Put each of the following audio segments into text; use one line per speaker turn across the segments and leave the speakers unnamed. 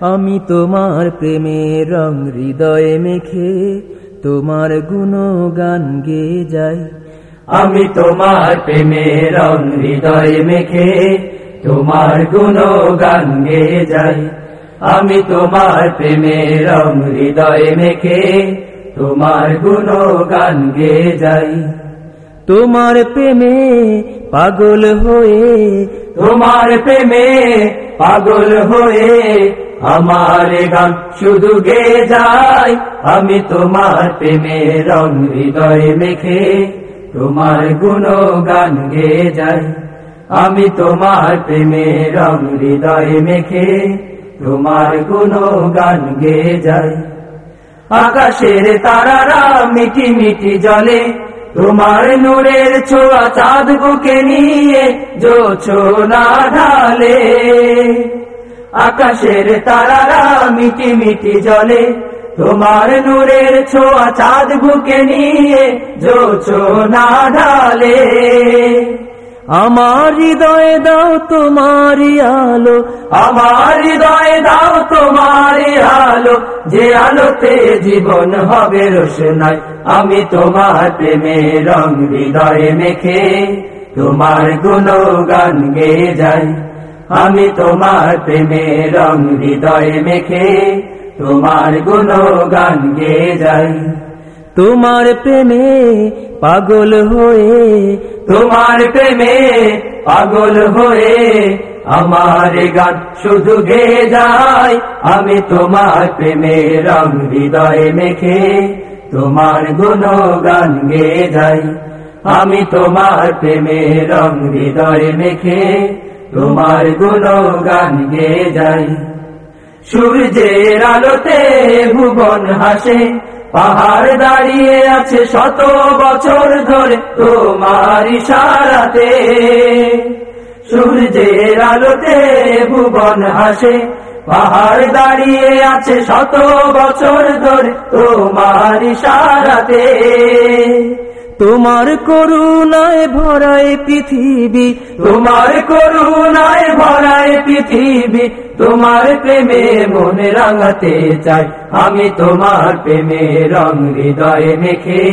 আমি তোমার প্রেমের রং হৃদয়ে মেখে তোমার গুণগান গে যাই।
আমি তোমার প্রেমের রং হৃদয়ে মেখে তোমার গুণগান গে যাই। আমি তোমার প্রেমের রং হৃদয়ে মেখে তোমার গুণগান গে যাই।
তোমার প্রেমে পাগল হয়ে,
তোমার প্রেমে পাগল হয়ে আমার গান শুধু গে যায়। আমি তোমার প্রেমে রং হৃদয়ে মেখে তোমার গুণগান গে যাই। আমি তোমার প্রেমে রং হৃদয়ে মেখে তোমার গুণগান গে যাই। আকাশের তারারা মিটি মিটি জলে তোমার নূরের ছোঁয়া চাঁদ বুকে নিয়ে জোছো না ঢালে। আকাশের তারারা মিটি মিটি জলে তোমার নূরের ছোঁয়া চাঁদ বুকে নিয়ে জোছো না ঢালে।
আমার হৃদয়ে দাও তোমারই আলো,
আমার হৃদয়ে দাও তোমার যে আলোতে জীবন হবে রোশনাই আমি তোমার প্রেমে রং হৃদয়ে মেখে তোমার গুণ গান গে যাই। আমি তোমার প্রেমে রং হৃদয়ে মেখে তোমার গুণগান গে যাই।
তোমার প্রেমে পাগল হয়ে,
তোমার প্রেমে পাগল হয়ে আমার গান শুধু গে যায়। আমি তোমার প্রেমে রং হৃদয়ে মেখে তোমার গুণগান গে যাই। আমি তোমার প্রেমে রং হৃদয়ে মেখে তোমার গুণগান গে যাই। সূর্যের আলোতে ভুবন হাসে, পাহাড় দাঁড়িয়ে আছে শত বছর ধরে তোমার ইশারাতে। সূর্যের আলোতে ভুবন হাসে পাহাড় দাঁড়িয়ে আছে শত বছর ধরে তোমার ইশারাতে।
তোমার করুণায় ভরায় পৃথিবী,
তোমার করুণায় ভরায় পৃথিবী, তোমার প্রেমে মনে রাঙাতে চাই, আমি তোমার প্রেমে রং হৃদয়ে মেখে,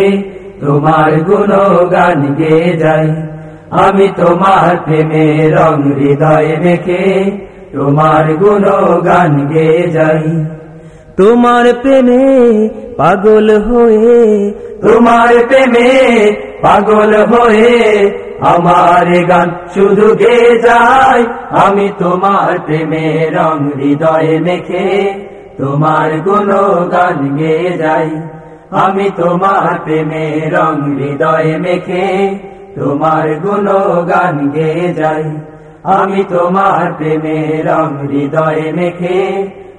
তোমার গুণগান গে যাই। আমি তোমার প্রেমে রং হৃদয়ে মেখে তোমার গুণগান গে যাই।
তোমার প্রেমে পাগল হয়ে
তোমার প্রেমে পাগল হয়ে আমার গান শুধু গে যায় আমি তোমার প্রেমে রং হৃদয়ে মেখে তোমার গুণগান গে যাই। আমি তোমার প্রেমে রং হৃদয়ে মেখে তোমার গুণগান গে যাই আমি তোমার প্রেমের রং হৃদয়ে মেখে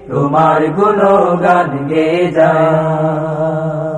তোমার গুণগান গে যায়।